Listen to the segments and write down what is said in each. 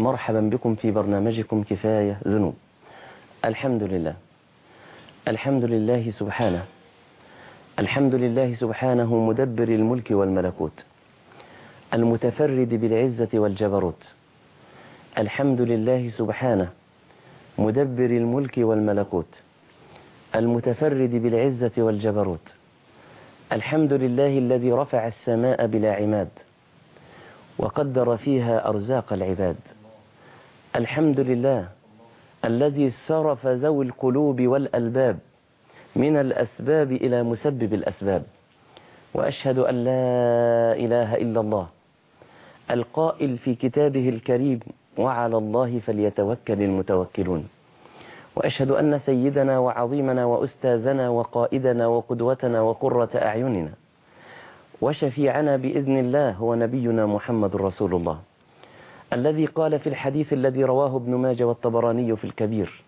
مرحبا بكم في برنامجكم كفاية ذنوب. الحمد لله. الحمد لله سبحانه. الحمد لله سبحانه مدبر الملك والملكوت. المتفرد بالعزة والجبروت. الحمد لله سبحانه مدبر الملك والملكوت. المتفرد بالعزة والجبروت. الحمد لله الذي رفع السماء بلا عماد. وقدر فيها أرزاق العباد. الحمد لله الذي صرف ذوي القلوب والألباب من الأسباب إلى مسبب الأسباب. وأشهد أن لا إله إلا الله القائل في كتابه الكريم وعلى الله فليتوكل المتوكلون وأشهد أن سيدنا وعظيمنا وأستاذنا وقائدنا وقدوتنا وقرة أعيننا وشفيعنا بإذن الله هو نبينا محمد رسول الله. الذي قال في الحديث الذي رواه ابن ماجه والطبراني في الكبير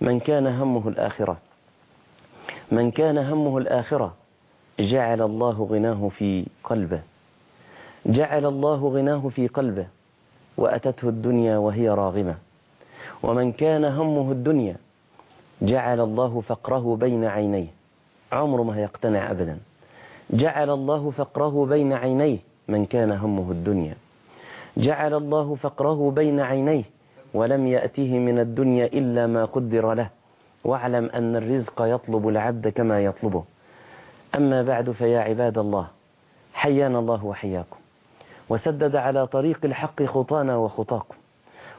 من كان همه الآخرة من كان همه الآخرة جعل الله غناه في قلبه جعل الله غناه في قلبه وأتته الدنيا وهي راغمة. ومن كان همه الدنيا جعل الله فقره بين عينيه. عمره ما يقتنع أبدا. جعل الله فقره بين عينيه من كان همه الدنيا. جعل الله فقره بين عينيه ولم يأته من الدنيا إلا ما قدر له. واعلم أن الرزق يطلب العبد كما يطلبه. أما بعد فيا عباد الله حيانا الله وحياكم. وسدد على طريق الحق خطانا وخطاكم.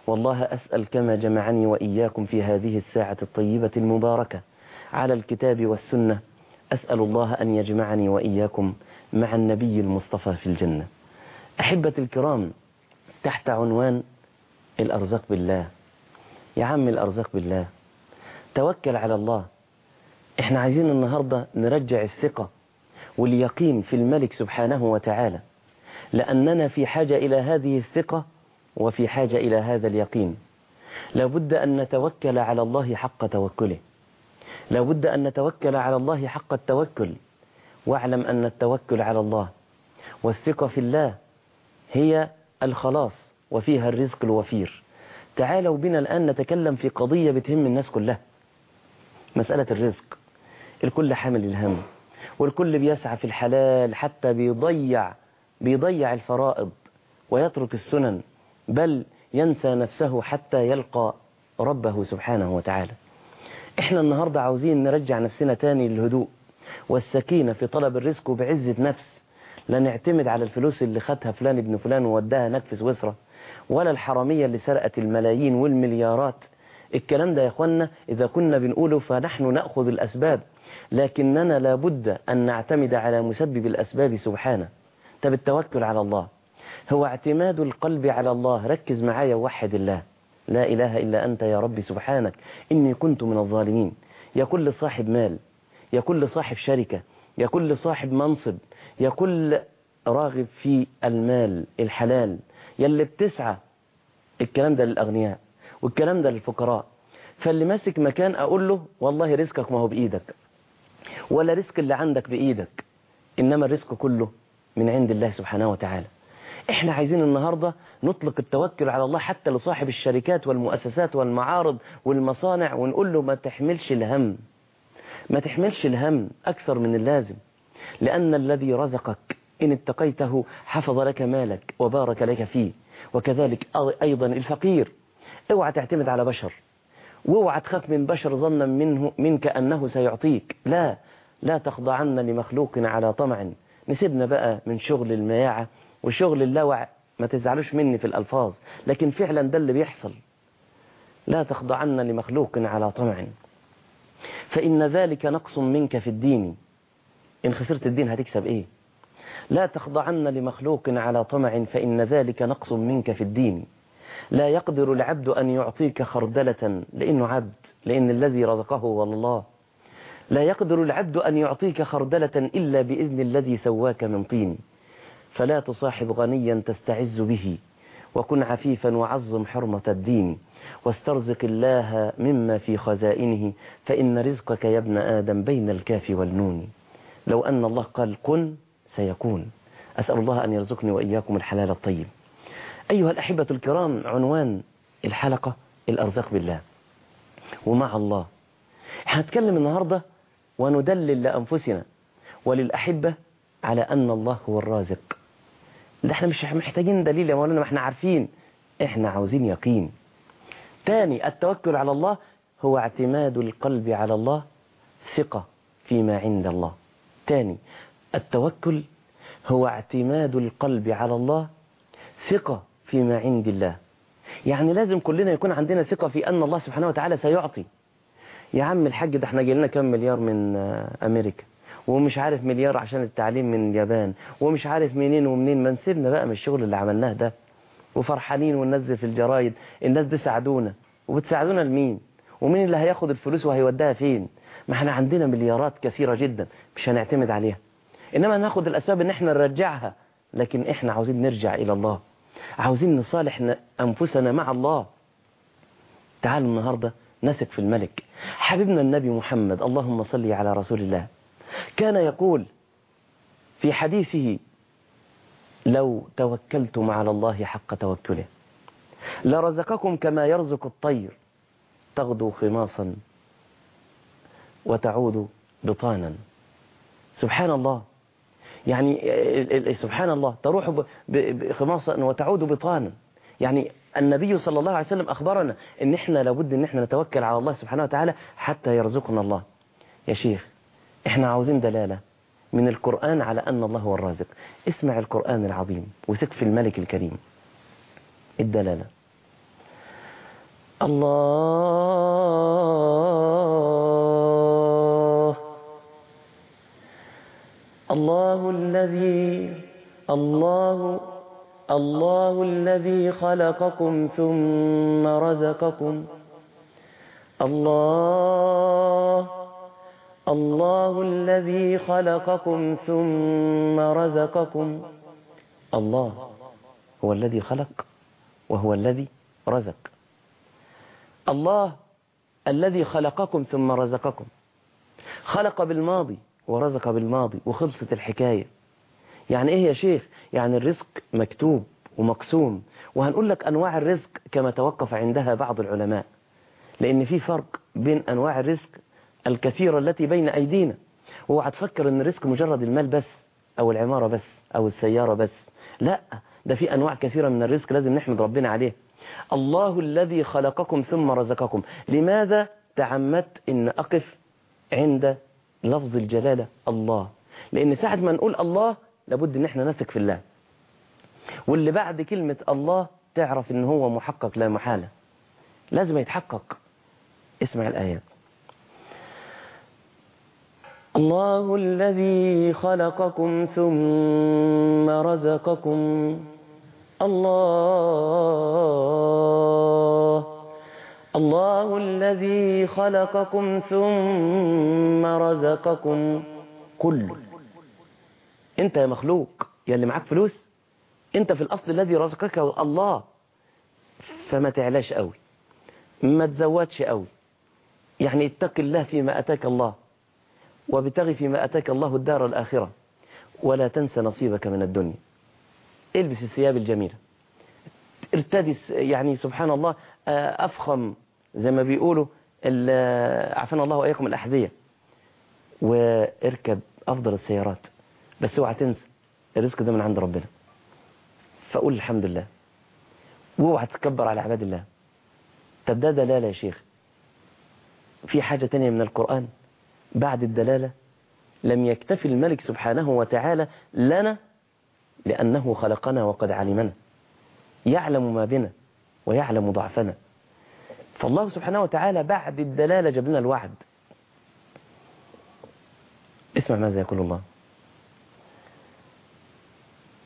والله أسأل كما جمعني وإياكم في هذه الساعة الطيبة المباركة. على الكتاب والسنة أسأل الله أن يجمعني وإياكم مع النبي المصطفى في الجنة. أحبة الكرام تحت عنوان الأرزاق بالله. يا عم الأرزاق بالله. توكل على الله. إحنا عايزين النهاردة نرجع الثقة واليقين في الملك سبحانه وتعالى. لأننا في حاجة إلى هذه الثقة وفي حاجة إلى هذا اليقين. لابد أن نتوكل على الله حق توكله. لابد أن نتوكل على الله حق التوكل. واعلم أن التوكل على الله. والثقة في الله هي الخلاص وفيها الرزق الوفير. تعالوا بنا الآن نتكلم في قضية بتهم الناس كلها. مسألة الرزق. الكل حامل الهم والكل بيسعى في الحلال حتى بيضيع بيضيع الفرائض ويترك السنن بل ينسى نفسه حتى يلقى ربه سبحانه وتعالى. إحنا النهاردة عاوزين نرجع نفسنا تاني للهدوء والسكينة في طلب الرزق وبعزة نفس. لا نعتمد على الفلوس اللي خدها فلان ابن فلان ووداها هناك في سويسرا ولا الحرامية اللي سرقت الملايين والمليارات. الكلام ده يا اخوانا إذا كنا بنقوله فنحن نأخذ الأسباب لكننا لابد أن نعتمد على مسبب الأسباب سبحانه. طب التوكل على الله. هو اعتماد القلب على الله. ركز معايا ووحد الله. لا إله إلا أنت يا ربي سبحانك. إني كنت من الظالمين. يا كل صاحب مال يا كل صاحب شركة يا كل صاحب منصب يا كل راغب في المال الحلال. يلي بتسعى الكلام ده للأغنياء والكلام ده للفقراء. فاللي ماسك مكان أقول له والله رزقك ما هو بإيدك ولا رزق اللي عندك بإيدك إنما الرزق كله من عند الله سبحانه وتعالى. إحنا عايزين النهاردة نطلق التوكل على الله حتى لصاحب الشركات والمؤسسات والمعارض والمصانع ونقول له ما تحملش الهم ما تحملش الهم أكثر من اللازم. لأن الذي رزقك إن اتقيته حفظ لك مالك وبارك لك فيه. وكذلك أيضا الفقير. اوعى تعتمد على بشر. واوعى تخاف من بشر ظنا منه منك أنه سيعطيك. لا لا تخضعن لمخلوق على طمع. نسيبنا بقى من شغل المياعة وشغل اللاوع. ما تزعلوش مني في الألفاظ لكن فعلا ده اللي بيحصل. لا تخضعن لمخلوق على طمع. فإن ذلك نقص منك في الدين. إن خسرت الدين هتكسب إيه؟ لا تخضعن لمخلوق على طمع فإن ذلك نقص منك في الدين. لا يقدر العبد أن يعطيك خردلة لأنه عبد لأن الذي رزقه هو الله. لا يقدر العبد أن يعطيك خردلة إلا بإذن الذي سواك من طين. فلا تصاحب غنيا تستعز به وكن عفيفا وعظم حرمة الدين. واسترزق الله مما في خزائنه فإن رزقك يا ابن آدم بين الكاف والنون. لو أن الله قال كن سيكون. أسأل الله أن يرزقني وإياكم الحلال الطيب. أيها الأحبة الكرام عنوان الحلقة الأرزاق بالله. ومع الله. هنتكلم النهاردة وندلل لأنفسنا وللأحبة على أن الله هو الرازق. ده إحنا مش محتاجين دليل يا مولانا ما إحنا عارفين. إحنا عاوزين يقين. تاني التوكل على الله هو اعتماد القلب على الله ثقة فيما عند الله. تاني التوكل هو اعتماد القلب على الله ثقة فيما عند الله. يعني لازم كلنا يكون عندنا ثقة في أن الله سبحانه وتعالى سيعطي. يا عم الحاج ده إحنا جيلنا كام مليار من أمريكا؟ ومش عارف مليار عشان التعليم من اليابان ومش عارف منين ومنين ما نسيبنا بقى من الشغل اللي عملناه ده. وفرحانين وننزل في الجرايد الناس دي ساعدونا. وبتساعدونا لمين؟ ومين اللي هياخد الفلوس وهيوديها فين؟ ما إحنا عندنا مليارات كثيرة جدا مش هنعتمد عليها. إنما ناخد الأسباب إن إحنا نرجعها لكن إحنا عاوزين نرجع إلى الله. عاوزين نصالح أنفسنا مع الله. تعالوا النهاردة نثق في الملك. حبيبنا النبي محمد اللهم صل على رسول الله. كان يقول في حديثه لو توكلتم على الله حق توكله لرزقكم كما يرزق الطير تغدو خماصا وتعود بطانا. سبحان الله يعني سبحان الله تروح خماصا وتعود بطانا. يعني النبي صلى الله عليه وسلم أخبرنا إن إحنا لابد إن إحنا نتوكل على الله سبحانه وتعالى حتى يرزقنا الله. يا شيخ إحنا عاوزين دلالة من القرآن على أن الله هو الرازق. اسمع القرآن العظيم وثق في الملك الكريم. الدلالة. الله الله الذي الله الله الذي خلقكم ثم رزقكم. الله الله الذي خلقكم ثم رزقكم. الله هو الذي خلق وهو الذي رزق. الله الذي خلقكم ثم رزقكم. خلق بالماضي. ورزق بالماضي وخلصت الحكاية. يعني إيه يا شيخ؟ يعني الرزق مكتوب ومقسوم. وهنقول لك أنواع الرزق كما توقف عندها بعض العلماء. لأن في فرق بين أنواع الرزق الكثيرة التي بين أيدينا. اوعى تفكر إن الرزق مجرد المال بس أو العمارة بس أو السيارة بس. لا ده في أنواع كثيرة من الرزق لازم نحمد ربنا عليه الله الذي خلقكم ثم رزقكم. لماذا تعمدت إن أقف عند لفظ الجلالة الله. لأن ساعة ما نقول الله لابد إن إحنا نثق في الله. واللي بعد كلمة الله تعرف إن هو محقق لا محالة. لازم يتحقق. اسمع الآيات. الله الذي خلقكم ثم رزقكم. الله الله الذي خلقكم ثم رزقكم كله انت يا مخلوق يا اللي معاك فلوس انت في الأصل الذي رزقك الله. فما تعلاش قوي ما تزودش قوي. يعني اتق الله فيما أتاك الله وابتغي فيما أتاك الله الدار الآخرة. ولا تنسى نصيبك من الدنيا. البس الثياب الجميلة. ارتدي يعني سبحان الله أفخم زي ما بيقولوا عافانا الله وإياكم الأحذية. واركب أفضل السيارات. بس اوعى تنسى الرزق ده من عند ربنا. فقول الحمد لله. واوعى تتكبر على عباد الله. طب ده دلالة يا شيخ. في حاجة تانية من القرآن. بعد الدلالة لم يكتفي الملك سبحانه وتعالى لنا لأنه خلقنا وقد علمنا. يعلم ما بنا ويعلم ضعفنا. فالله سبحانه وتعالى بعد الدلالة جاب لنا الوعد. اسمع ماذا يقول الله.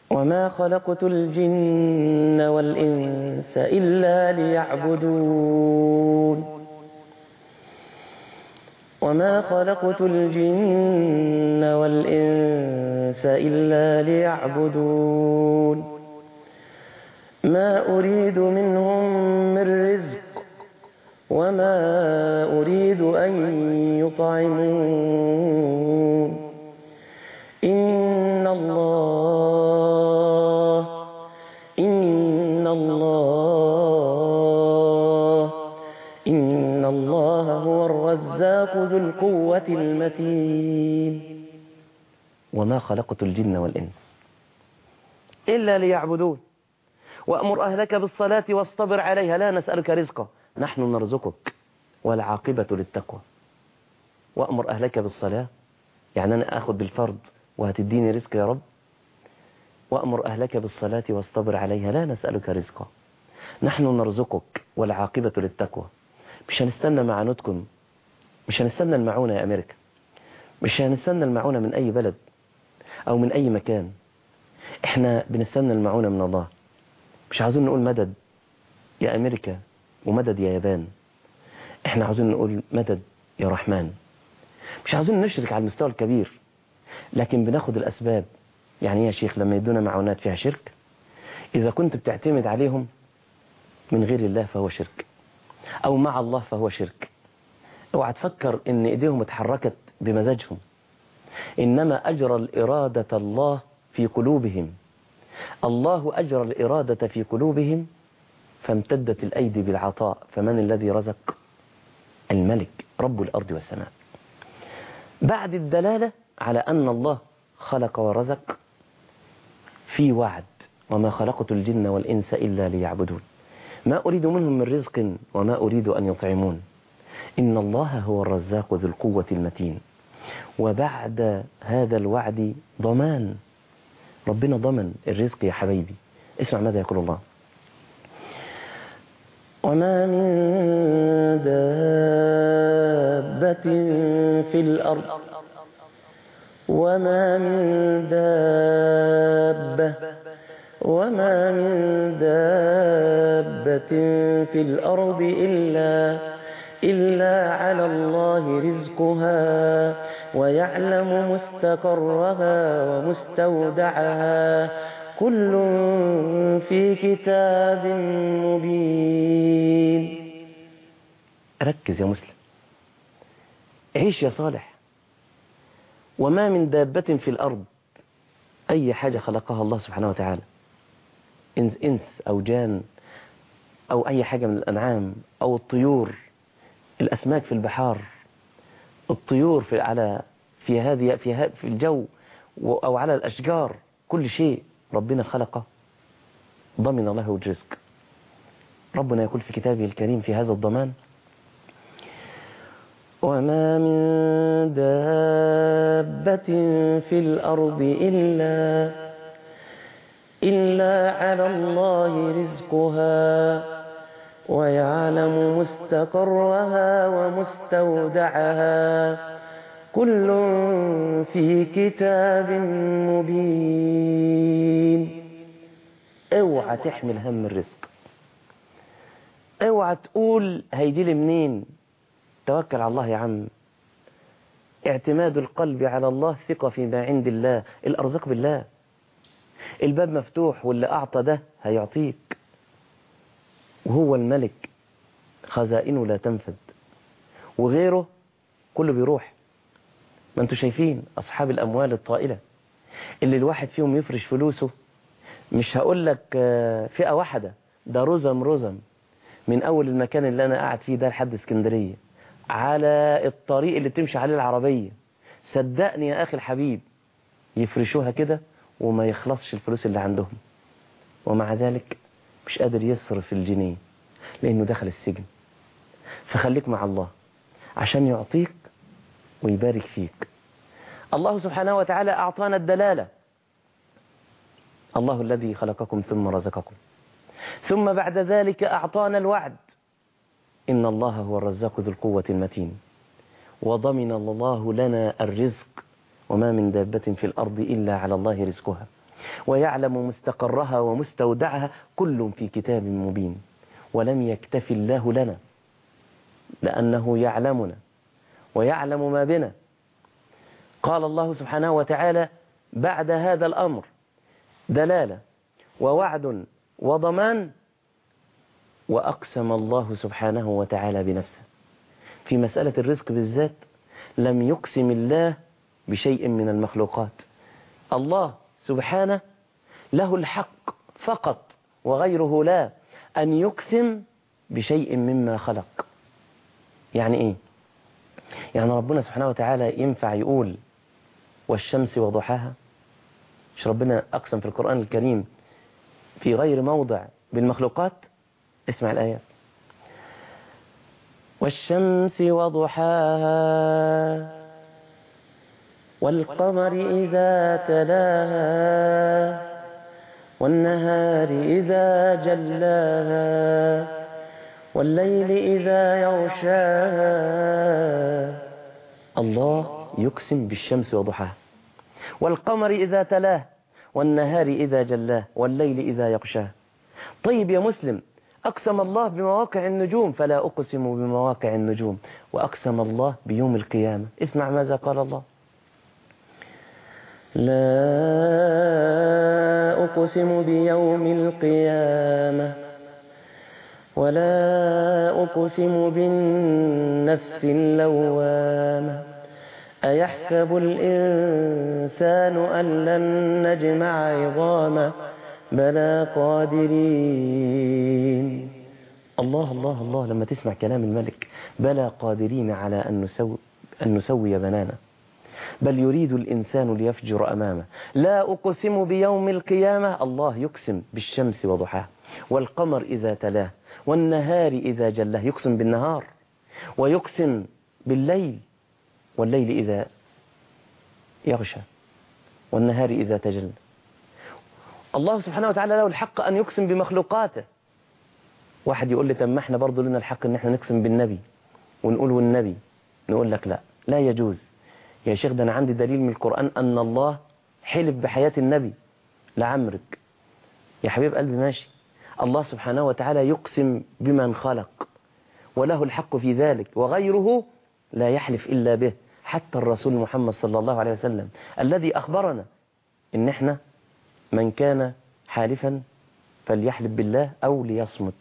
وما خلقت الجن والإنس إلا ليعبدون. وما خلقت الجن والإنس إلا ليعبدون. ما أريد منهم من رزق وما أريد أن يطعمون إن الله إن الله إن الله هو الرزاق ذو القوة المتين وما خلقت الجن والإنس إلا ليعبدون وأمر أهلك بالصلاة واصطبر عليها لا نسألك رزقا نحن نرزقك والعاقبة للتقوى. وأمر أهلك بالصلاة. يعني أنا أخذ بالفرض وهتديني رزق يا رب. وأمر أهلك بالصلاة واصطبر عليها. لا نسألك رزقا. نحن نرزقك والعاقبة للتقوى. مش هنستنى معاناتكم مش هنستنى المعونة يا أمريكا مش هنستنى المعونة من أي بلد أو من أي مكان. إحنا بنستنى المعونة من الله. مش عاوزين نقول مدد. يا أمريكا ومدد يا يابان. إحنا عاوزين نقول مدد يا رحمن. مش عاوزين نشرك على المستوى الكبير لكن بناخد الأسباب. يعني يا شيخ لما يدونا معونات فيها شرك؟ إذا كنت بتعتمد عليهم من غير الله فهو شرك أو مع الله فهو شرك. أوعى تفكر إن إيديهم اتحركت بمزاجهم. إنما أجرى الإرادة الله في قلوبهم. الله أجرى الإرادة في قلوبهم فامتدت الأيدي بالعطاء فمن الذي رزق؟ الملك رب الأرض والسماء. بعد الدلالة على أن الله خلق ورزق في وعد وما خلقت الجن والإنس إلا ليعبدون. ما أريد منهم من رزق وما أريد أن يطعمون. إن الله هو الرزاق ذو القوة المتين. وبعد هذا الوعد ضمان. ربنا ضمن الرزق يا حبيبي اسمع ماذا يقول الله. وما من دابة في الأرض وما من دابة وما من دابة في الأرض إلا إلا على الله رزقها ويعلم مستقرها ومستودعها كل في كتاب مبين. ركز يا مسلم. عيش يا صالح. وما من دابة في الأرض أي حاجة خلقها الله سبحانه وتعالى. إنس, إنس أو جان أو أي حاجة من الأنعام أو الطيور الأسماك في البحار الطيور في على في هذه في في الجو أو على الأشجار كل شيء. ربنا خلقه ضمن له الرزق ربنا يقول في كتابه الكريم في هذا الضمان وما من دابة في الأرض إلا إلا على الله رزقها ويعلم مستقرها ومستودعها. كل في كتاب مبين. اوعى تحمل هم الرزق. اوعى تقول هيجي لي منين؟ توكل على الله يا عم. اعتماد القلب على الله ثقة فيما عند الله. الأرزاق بالله. الباب مفتوح واللي أعطى ده هيعطيك. وهو الملك. خزائنه لا تنفد. وغيره كله بيروح. ما أنتوا شايفين أصحاب الأموال الطائلة. اللي الواحد فيهم يفرش فلوسه مش هقول لك فئة واحدة ده رزم رزم. من أول المكان اللي أنا قاعد فيه ده لحد اسكندرية. على الطريق اللي تمشي عليه العربية. صدقني يا أخي الحبيب يفرشوها كده وما يخلصش الفلوس اللي عندهم. ومع ذلك مش قادر يصرف الجنيه لأنه دخل السجن. فخليك مع الله. عشان يعطيك ويبارك فيك. الله سبحانه وتعالى أعطانا الدلالة. الله الذي خلقكم ثم رزقكم. ثم بعد ذلك أعطانا الوعد. إن الله هو الرزاق ذو القوة المتين. وضمن الله لنا الرزق. وما من دابة في الأرض إلا على الله رزقها. ويعلم مستقرها ومستودعها. كل في كتاب مبين. ولم يكتف الله لنا. لأنه يعلمنا. ويعلم ما بنا. قال الله سبحانه وتعالى بعد هذا الأمر دلالة ووعد وضمان وأقسم الله سبحانه وتعالى بنفسه. في مسألة الرزق بالذات لم يقسم الله بشيء من المخلوقات. الله سبحانه له الحق فقط وغيره لا أن يقسم بشيء مما خلق. يعني إيه؟ يعني ربنا سبحانه وتعالى ينفع يقول والشمس وضحاها؟ مش ربنا أقسم في القرآن الكريم في غير موضع بالمخلوقات؟ اسمع الآيات والشمس وضحاها والقمر إذا تلاها والنهار إذا جلاها. والليل إذا يغشاها الله يقسم بالشمس وضحاها. والقمر إذا تلاه. والنهار إذا جلاه. والليل إذا يغشاه. طيب يا مسلم أقسم الله بمواقع النجوم فلا أقسم بمواقع النجوم. وأقسم الله بيوم القيامة. اسمع ماذا قال الله. لا أقسم بيوم القيامة. ولا أقسم بالنفس اللوامة أيحسب الإنسان أن لن نجمع عظامه بلى قادرين. الله الله الله لما تسمع كلام الملك بلى قادرين على أن نسوي, أن نسوي بنانا. بل يريد الإنسان ليفجر أمامه. لا أقسم بيوم القيامة. الله يقسم بالشمس وضحاها. والقمر إذا تلاه. والنهار إذا جلاه يقسم بالنهار ويقسم بالليل والليل إذا يغشى والنهار إذا تجلى الله سبحانه وتعالى له الحق أن يقسم بمخلوقاته. واحد يقول لي طب ما إحنا برضه لنا الحق إن إحنا نقسم بالنبي ونقول والنبي؟ نقول لك لا لا يجوز. يا شيخ ده أنا عندي دليل من القرآن أن الله حلف بحياة النبي. لعمرك. يا حبيب قلبي ماشي. الله سبحانه وتعالى يقسم بمن خلق وله الحق في ذلك وغيره لا يحلف إلا به حتى الرسول محمد صلى الله عليه وسلم الذي أخبرنا إن إحنا من كان حالفا فليحلف بالله أو ليصمت.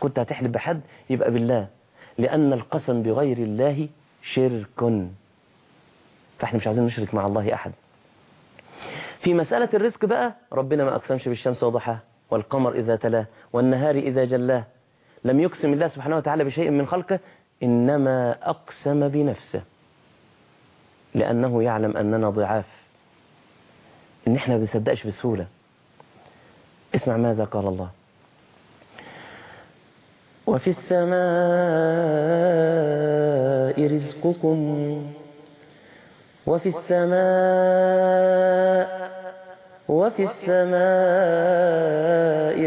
كنت هتحلف بحد يبقى بالله لأن القسم بغير الله شرك. فإحنا مش عايزين نشرك مع الله أحد. في مسألة الرزق بقى ربنا ما أقسمش بالشمس وضحاها. والقمر إذا تلاه والنهار إذا جلاه. لم يقسم الله سبحانه وتعالى بشيء من خلقه إنما أقسم بنفسه لأنه يعلم أننا ضعاف. إن إحنا ما بنصدقش بسهولة. اسمع ماذا قال الله. وفي السماء رزقكم وفي السماء وفي السماء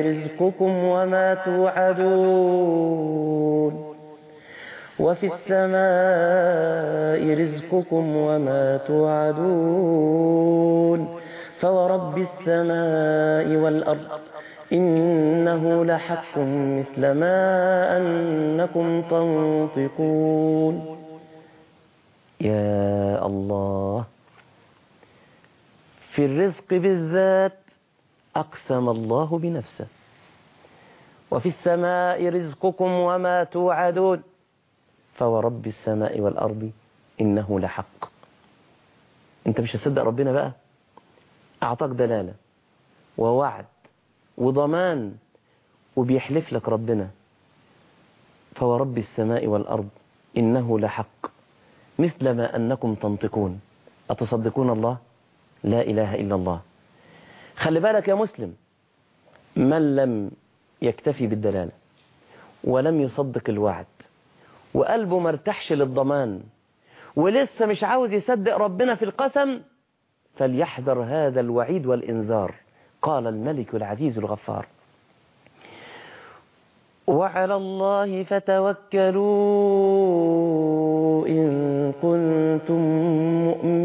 رزقكم وما توعدون. وفي السماء رزقكم وما توعدون. فورب السماء والأرض إنه لحق مثل ما أنكم تنطقون. يا الله. في الرزق بالذات أقسم الله بنفسه. وفي السماء رزقكم وما توعدون. فورب السماء والأرض إنه لحق. أنت مش هتصدق ربنا بقى؟ أعطاك دلالة ووعد وضمان وبيحلف لك ربنا. فورب السماء والأرض إنه لحق. مثل ما أنكم تنطقون. أتصدقون الله؟ لا إله إلا الله. خلي بالك يا مسلم من لم يكتفي بالدلالة ولم يصدق الوعد وقلبه مرتحش للضمان ولسه مش عاوز يصدق ربنا في القسم فليحذر هذا الوعيد والإنذار قال الملك العزيز الغفار. وعلى الله فتوكلوا إن كنتم مؤمنين.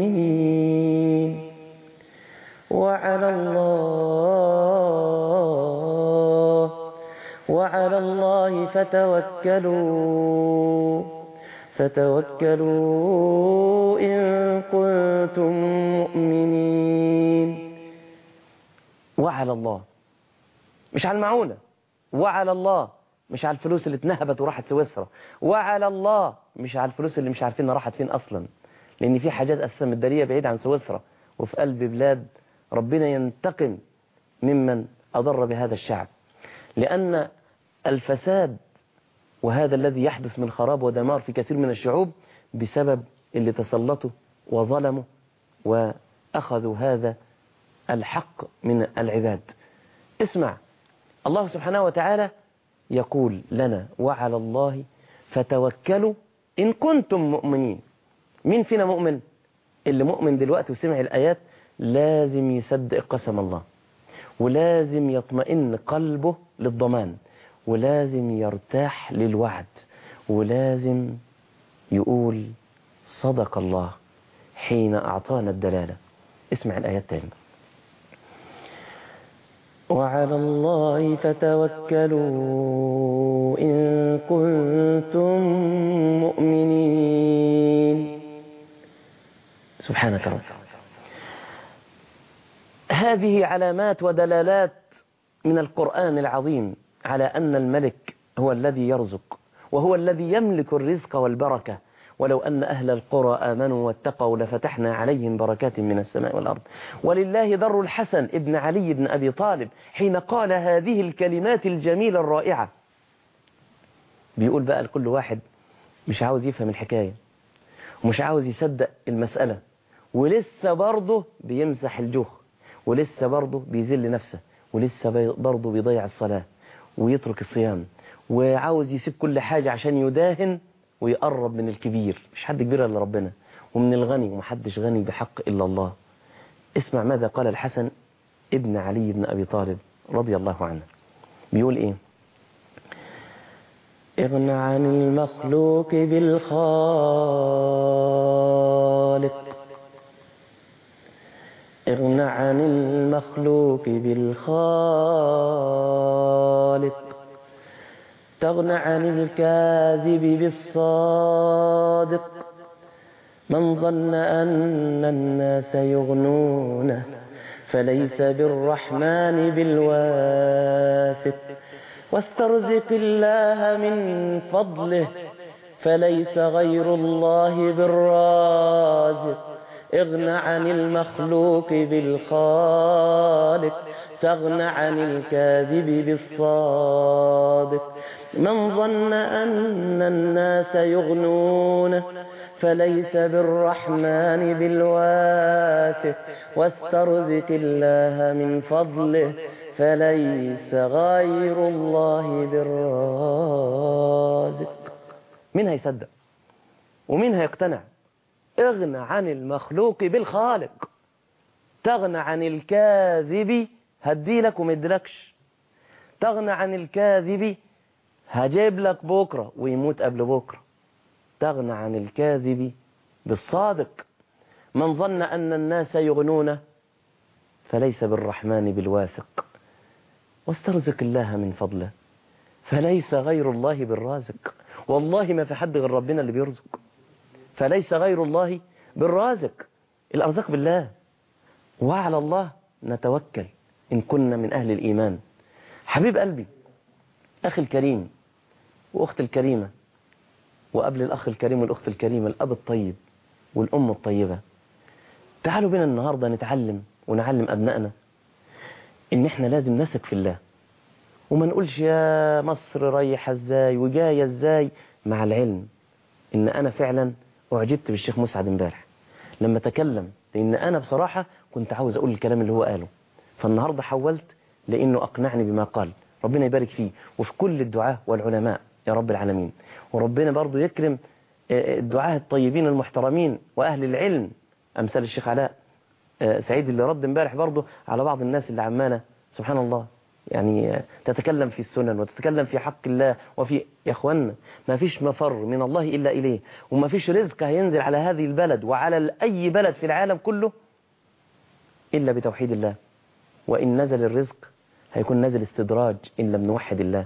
فتوكلوا. فتوكلوا إن كنتم مؤمنين. وعلى الله. مش على المعونة. وعلى الله. مش على الفلوس اللي اتنهبت وراحت سويسرا. وعلى الله. مش على الفلوس اللي مش عارفين راحت فين أصلا. لأن في حاجات أساسا مدارية بعيد عن سويسرا. وفي قلب بلاد ربنا ينتقم ممن أضر بهذا الشعب. لأن الفساد وهذا الذي يحدث من خراب ودمار في كثير من الشعوب بسبب اللي تسلطوا وظلموا وأخذوا هذا الحق من العباد. اسمع الله سبحانه وتعالى يقول لنا وعلى الله فتوكلوا إن كنتم مؤمنين مين فينا مؤمن؟ اللي مؤمن دلوقتي وسمع الآيات لازم يصدق قسم الله ولازم يطمئن قلبه للضمان. ولازم يرتاح للوعد ولازم يقول صدق الله حين أعطانا الدلالة. اسمع الآيات تاني. وعلى الله فتوكلوا إن كنتم مؤمنين. سبحانك رب. هذه علامات ودلالات من القرآن العظيم. على أن الملك هو الذي يرزق وهو الذي يملك الرزق والبركة. ولو أن أهل القرى آمنوا واتقوا لفتحنا عليهم بركات من السماء والأرض. ولله در الحسن ابن علي بن أبي طالب حين قال هذه الكلمات الجميلة الرائعة. بيقول بقى لكل واحد مش عاوز يفهم الحكاية ومش عاوز يصدق المسألة ولسه برضه بيمسح الجوخ ولسه برضه بيذل نفسه ولسه برضه بيضيع الصلاة. ويترك الصيام وعاوز يسيب كل حاجة عشان يداهن ويقرب من الكبير. مش حد كبير إلا ربنا ومن الغني ومحدش غني بحق إلا الله. اسمع ماذا قال الحسن ابن علي بن أبي طالب رضي الله عنه. بيقول إيه؟ اغنى عن المخلوق بالخالق. اغنى عن المخلوق بالخالق تغنى عن الكاذب بالصادق. من ظن أن الناس يغنونه فليس بالرحمن بالواثق. واسترزق الله من فضله فليس غير الله بالرازق. اغنى عن المخلوق بالخالق تغنى عن الكاذب بالصادق. من ظن أن الناس يغنونه فليس بالرحمن بالواثق واسترزق الله من فضله فليس غير الله بالرازق. مين هيصدق؟ ومين هيقتنع؟ اغنى عن المخلوق بالخالق. تغنى عن الكاذب هديلك ومدلكش تغنى عن الكاذب هجيب لك بكرة ويموت قبل بكرة. تغنى عن الكاذب بالصادق. من ظن أن الناس يغنون فليس بالرحمن بالواثق. واسترزق الله من فضله فليس غير الله بالرازق. والله ما في حد غير ربنا اللي بيرزق. فليس غير الله بالرازق. الأرزاق بالله. وعلى الله نتوكل إن كنا من أهل الإيمان. حبيب قلبي أخي الكريم وأخت الكريمة وقبل الأخ الكريم والأخت الكريمة الأب الطيب والأم الطيبة. تعالوا بنا النهاردة نتعلم ونعلم أبنائنا إن إحنا لازم نثق في الله. وما نقولش يا مصر رايحة إزاي وجاية إزاي. مع العلم إن أنا فعلا أعجبت بالشيخ مسعد امبارح. لما تكلم لأن أنا بصراحة كنت عاوز أقول الكلام اللي هو قاله. فالنهاردة حولت لأنه أقنعني بما قال. ربنا يبارك فيه. وفي كل الدعاة والعلماء يا رب العالمين. وربنا برضو يكرم الدعاة الطيبين المحترمين وأهل العلم أمثال الشيخ علاء سعيد اللي رد امبارح برضو على بعض الناس اللي عمالة سبحان الله. يعني تتكلم في السنن وتتكلم في حق الله وفي يا اخوانا ما فيش مفر من الله إلا إليه وما فيش رزق هينزل على هذه البلد وعلى أي بلد في العالم كله إلا بتوحيد الله. وإن نزل الرزق هيكون نزل استدراج إن لم نوحد الله.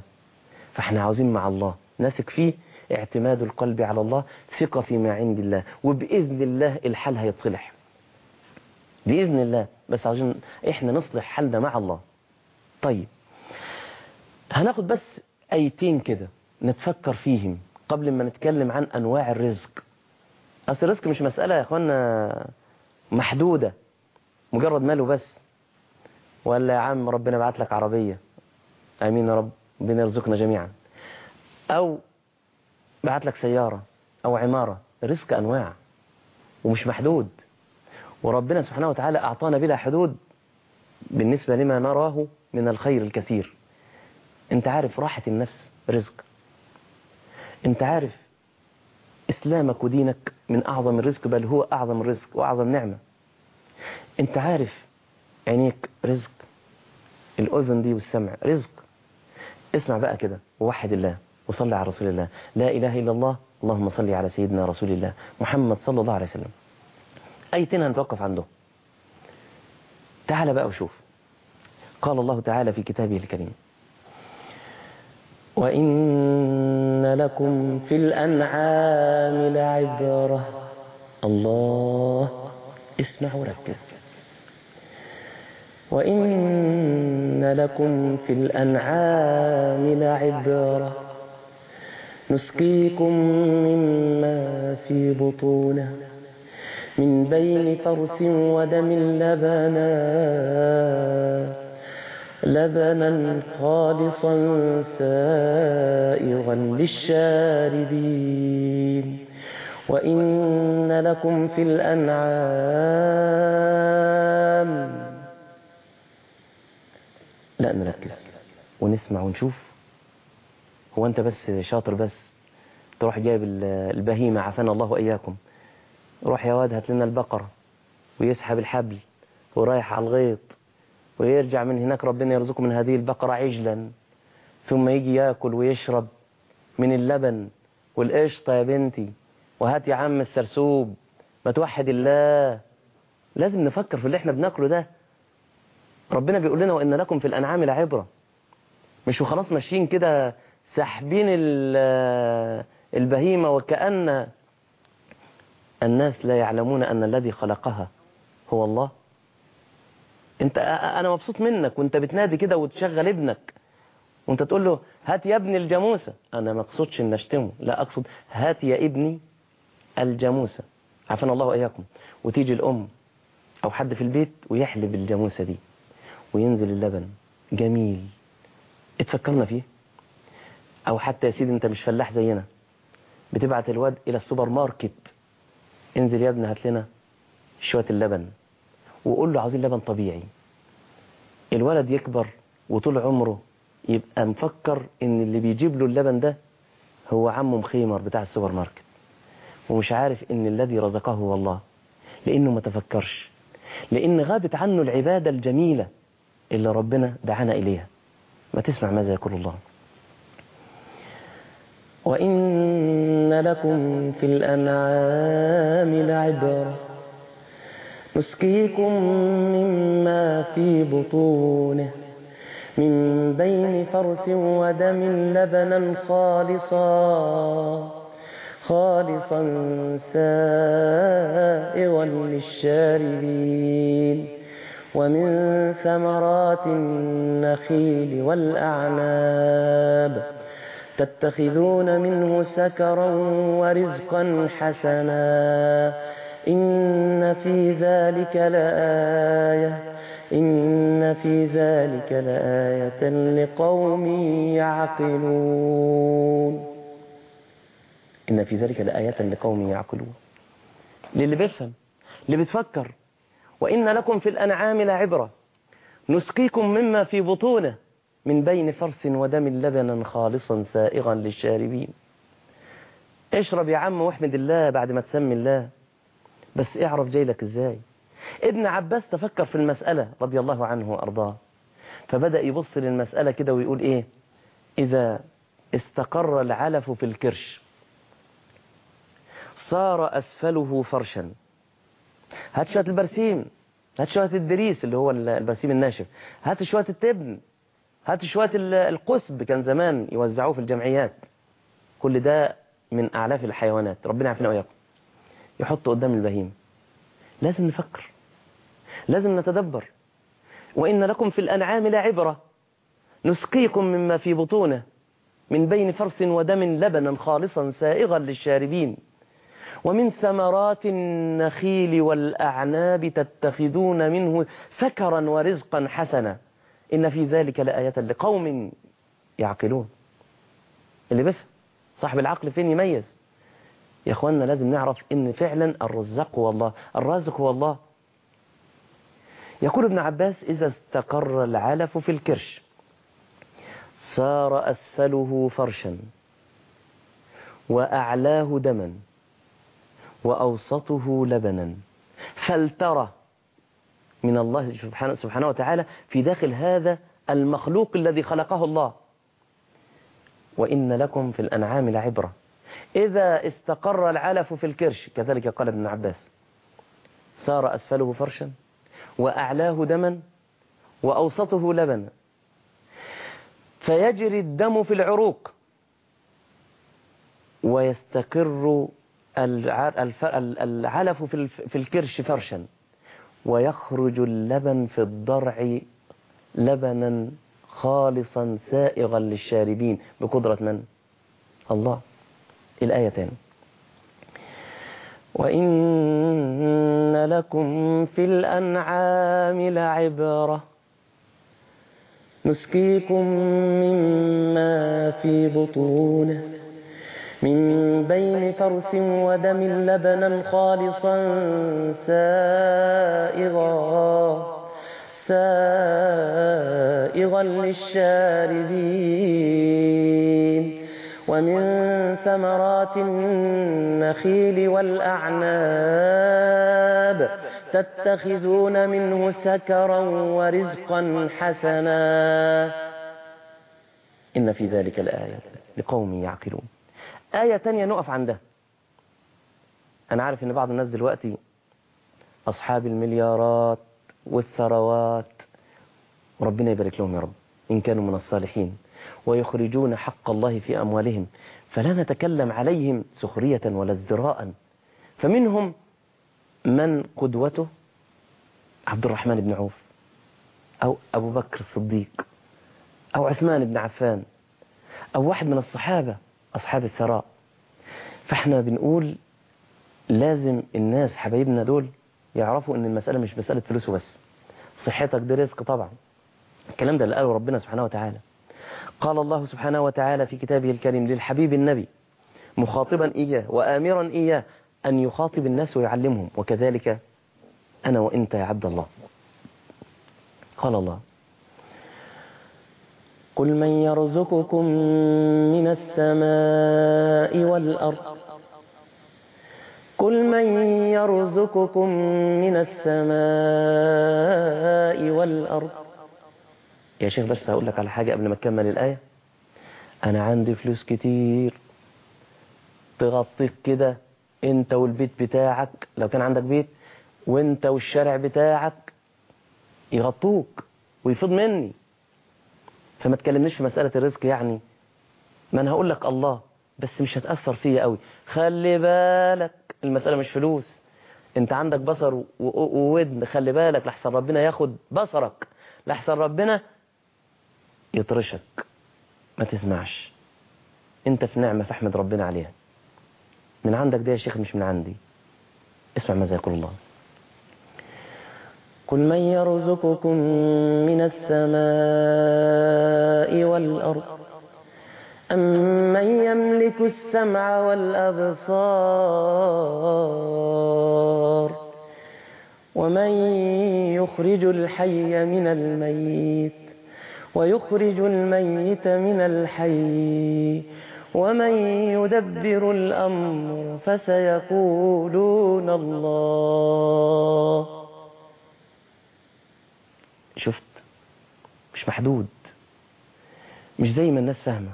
فإحنا عاوزين مع الله نثق فيه اعتماد القلب على الله ثقة فيما عند الله وبإذن الله الحال هيتصلح. بإذن الله بس عشان إحنا نصلح حالنا مع الله. طيب هناخد بس ايتين كده نتفكر فيهم قبل ما نتكلم عن انواع الرزق. اصل الرزق مش مسألة يا اخوانا محدودة مجرد ماله بس. ولا يا عم ربنا بعت لك عربية. آمين يا رب ربنا يرزقنا جميعا. أو بعت لك سيارة أو عمارة. رزق أنواع ومش محدود. وربنا سبحانه وتعالى أعطانا بلا حدود بالنسبة لما نراه من الخير الكثير. انت عارف راحة النفس رزق. انت عارف إسلامك ودينك من أعظم الرزق بل هو أعظم الرزق وأعظم نعمة. انت عارف عينيك رزق الأذن دي والسمع رزق. اسمع بقى كده ووحد الله وصلي على رسول الله. لا إله إلا الله اللهم صل على سيدنا رسول الله محمد صلى الله عليه وسلم. ايتين هنتوقف عنده؟ تعال بقى وشوف. قال الله تعالى في كتابه الكريم. وإن لكم في الأنعام لعبرة. الله اسمع وركز. وإن لكم في الأنعام لعبرة. نسقيكم مما في بطونه. من بين فرث ودم لبنا لبنا خالصا سائغا للشاربين. وإن لكم في الأنعام لا نركز ونسمع ونشوف. هو أنت بس شاطر بس تروح جايب البهيمة عافانا الله وإياكم. روح يا واد هات لنا البقرة ويسحب الحبل ورايح على الغيط. ويرجع من هناك ربنا يرزقه من هذه البقرة عجلا ثم يجي يأكل ويشرب من اللبن والقشطة يا بنتي. وهات يا عم السرسوب. ما توحد الله. لازم نفكر في اللي إحنا بناكله ده. ربنا بيقول لنا وإن لكم في الأنعام لعبرة. مش وخلاص ماشيين كده ساحبين البهيمة وكأن. الناس لا يعلمون أن الذي خلقها هو الله. انت أنا مبسوط منك وانت بتنادي كده وتشغل ابنك. وانت تقول له هات يا ابني الجاموسة. أنا ما أقصدش إن أشتمه لا أقصد هات يا ابني الجاموسة. عافانا الله وإياكم. وتيجي الأم أو حد في البيت ويحلب الجاموسة دي وينزل اللبن. جميل. اتفكرنا فيه. أو حتى يا سيدي أنت مش فلاح زينا. بتبعت الواد إلى السوبر ماركت. انزل يا ابني هات لنا شوية اللبن. وقول له عايزين لبن طبيعي. الولد يكبر وطول عمره يبقى مفكر إن اللي بيجيب له اللبن ده هو عمه مخيمر بتاع السوبر ماركت. ومش عارف إن الذي رزقه هو الله لأنه ما تفكرش. لأن غابت عنه العبادة الجميلة اللي ربنا دعانا إليها. ما تسمع ماذا يقول الله. وإن لكم في الأنعام لعبرة. نسقيكم مما في بطونه من بين فرث ودم لبنا خالصا خالصا سائغا للشاربين. ومن ثمرات النخيل والأعناب تتخذون منه سكرا ورزقا حسنا. إن في ذلك لآية إن في ذلك لآية لقوم يعقلون. إن في ذلك لآية لقوم يعقلون. للي بيفهم اللي بتفكر وإن لكم في الأنعام لعبرة. نسقيكم مما في بطونه من بين فرث ودم لبنا خالصا سائغا للشاربين. اشرب يا عم واحمد الله بعد ما تسمي الله. بس اعرف جاي لك إزاي. ابن عباس تفكر في المسألة رضي الله عنه وأرضاه. فبدأ يبص للمسألة كده ويقول إيه؟ إذا استقر العلف في الكرش. صار أسفله فرشا. هات شوية البرسيم. هات شوية الدريس اللي هو البرسيم الناشف. هات شوية التبن. هات شوية القسب كان زمان يوزعوه في الجمعيات. كل ده من أعلاف الحيوانات. ربنا يعافينا وإياكم. يحطه قدام البهيم لازم نفكر. لازم نتدبر. وإن لكم في الأنعام لعبرة نسقيكم مما في بطونه. من بين فرث ودم لبنا خالصا سائغا للشاربين. ومن ثمرات النخيل والأعناب تتخذون منه سكرا ورزقا حسنا. إن في ذلك لآية لقوم يعقلون. اللي بفهم صاحب العقل فين يميز؟ يا اخوانا لازم نعرف إن فعلا الرزاق هو الله. الرازق هو الله. يقول ابن عباس إذا استقر العلف في الكرش صار أسفله فرشا وأعلاه دما وأوسطه لبنا. فلترى من الله سبحانه, سبحانه وتعالى في داخل هذا المخلوق الذي خلقه الله؟ وإن لكم في الأنعام لعبرة. إذا استقر العلف في الكرش كذلك قال ابن عباس صار أسفله فرشا وأعلاه دما وأوسطه لبنا. فيجري الدم في العروق. ويستقر العلف في الكرش فرشا. ويخرج اللبن في الضرع لبنا خالصا سائغا للشاربين. بقدرة من؟ الله. الآية تاني وإن لكم في الأنعام لعبرة نسقيكم مما في بطونه من بين فرث ودم لبنا خالصا سائغا سائغا للشاربين. ومن ثمرات النخيل والأعناب تتخذون منه سكرا ورزقا حسنا. إن في ذلك الآية لقوم يعقلون. آية تانية نقف عندها أنا عارف إن بعض الناس دلوقتي أصحاب المليارات والثروات وربنا يبارك لهم يا رب. إن كانوا من الصالحين. ويخرجون حق الله في أموالهم فلا نتكلم عليهم سخرية ولا ازدراء. فمنهم من قدوته عبد الرحمن بن عوف أو أبو بكر الصديق أو عثمان بن عفان أو واحد من الصحابة أصحاب الثراء. فإحنا بنقول لازم الناس حبايبنا دول يعرفوا إن المسألة مش مسألة فلوس وبس. صحتك دي رزق طبعا. الكلام ده اللي قاله ربنا سبحانه وتعالى. قال الله سبحانه وتعالى في كتابه الكريم للحبيب النبي مخاطبا إياه وآمرا إياه أن يخاطب الناس ويعلمهم وكذلك أنا وإنت يا عبد الله. قال الله قل من يرزقكم من السماء والأرض قل من يرزقكم من السماء والأرض يا شيخ بس هقول لك على حاجة قبل ما تكمل الآية. أنا عندي فلوس كتير. تغطيك كده أنت والبيت بتاعك لو كان عندك بيت وأنت والشارع بتاعك يغطوك ويفيض مني. فما تكلمنيش في مسألة الرزق يعني. ما أنا هقول لك الله بس مش هتأثر فيا قوي. خلي بالك المسألة مش فلوس. أنت عندك بصر وودن خلي بالك لحسن ربنا ياخد بصرك. لحسن ربنا يطرشك. ما تسمعش. انت في نعمة فاحمد ربنا عليها. من عندك ده يا شيخ مش من عندي. اسمع ماذا يقول الله. قل من يرزقكم من السماء والأرض أمن يملك السمع والأبصار ومن يخرج الحي من الميت ويخرج الميت من الحي. ومن يدبر الأمر فسيقولون الله. شفت؟ مش محدود. مش زي ما الناس فاهمة.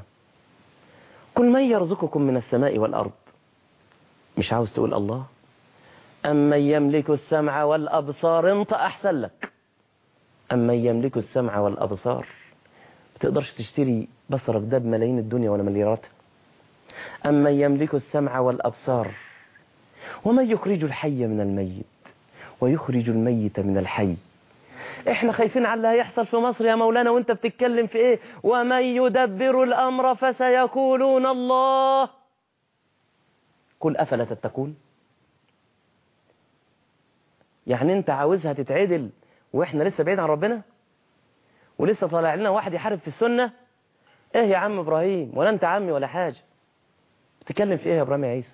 قل من يرزقكم من السماء والأرض؟ مش عاوز تقول الله؟ أمن يملك السمع والأبصار؟ انت أحسن لك. أمن يملك السمع والأبصار؟ بتقدرش تشتري بصرك ده بملايين الدنيا ولا مليارات؟ أمن يملك السمع والأبصار ومن يخرج الحي من الميت ويخرج الميت من الحي؟ إحنا خايفين على اللي هيحصل في مصر يا مولانا وأنت بتتكلم في إيه؟ ومن يدبر الأمر فسيقولون الله. قل أفلا تتقون؟ يعني أنت عاوزها تتعدل وإحنا لسه بعيد عن ربنا؟ ولسه طالع لنا واحد يحارب في السنة. إيه يا عم إبراهيم؟ ولا أنت عمي ولا حاجة بتتكلم في إيه يا إبراهيم يا عيسى؟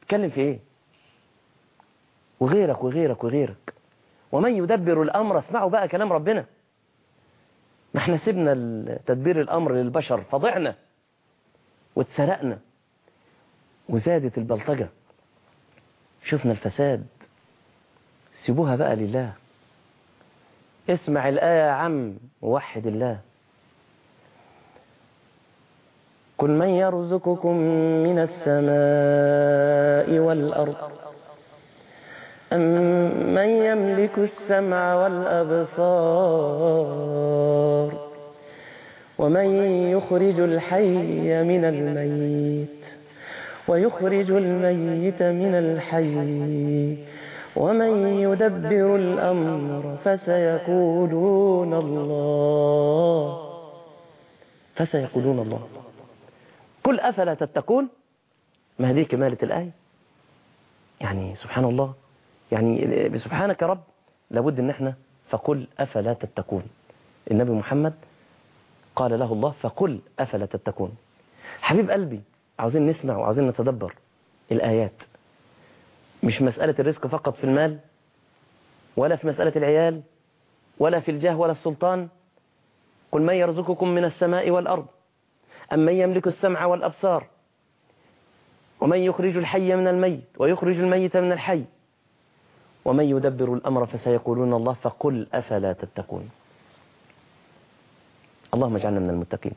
بتتكلم في إيه؟ وغيرك وغيرك وغيرك. ومن يدبر الأمر اسمعوا بقى كلام ربنا. ما إحنا سيبنا تدبير الأمر للبشر فضعنا واتسرقنا. وزادت البلطجة. شفنا الفساد. سيبوها بقى لله. اسمع الآية يا عم ووحد الله. قل من يرزقكم من السماء والأرض؟ أم من يملك السمع والأبصار؟ ومن يخرج الحي من الميت؟ ويخرج الميت من الحي؟ ومن يدبر الأمر فسيقولون الله. فسيقولون الله. قل أفلا تتقون؟ ما هذه كمالة الآية؟ يعني سبحان الله. يعني بسبحانك يا رب لابد إن إحنا فقل أفلا تتقون. النبي محمد قال له الله فقل أفلا تتقون. حبيب قلبي عاوزين نسمع وعاوزين نتدبر الآيات. مش مسألة الرزق فقط في المال ولا في مسألة العيال ولا في الجاه ولا السلطان. قل من يرزقكم من السماء والأرض أم من يملك السمع والأبصار؟ ومن يخرج الحي من الميت ويخرج الميت من الحي؟ ومن يدبر الأمر فسيقولون الله فقل أفلا تتقون؟ اللهم اجعلنا من المتقين.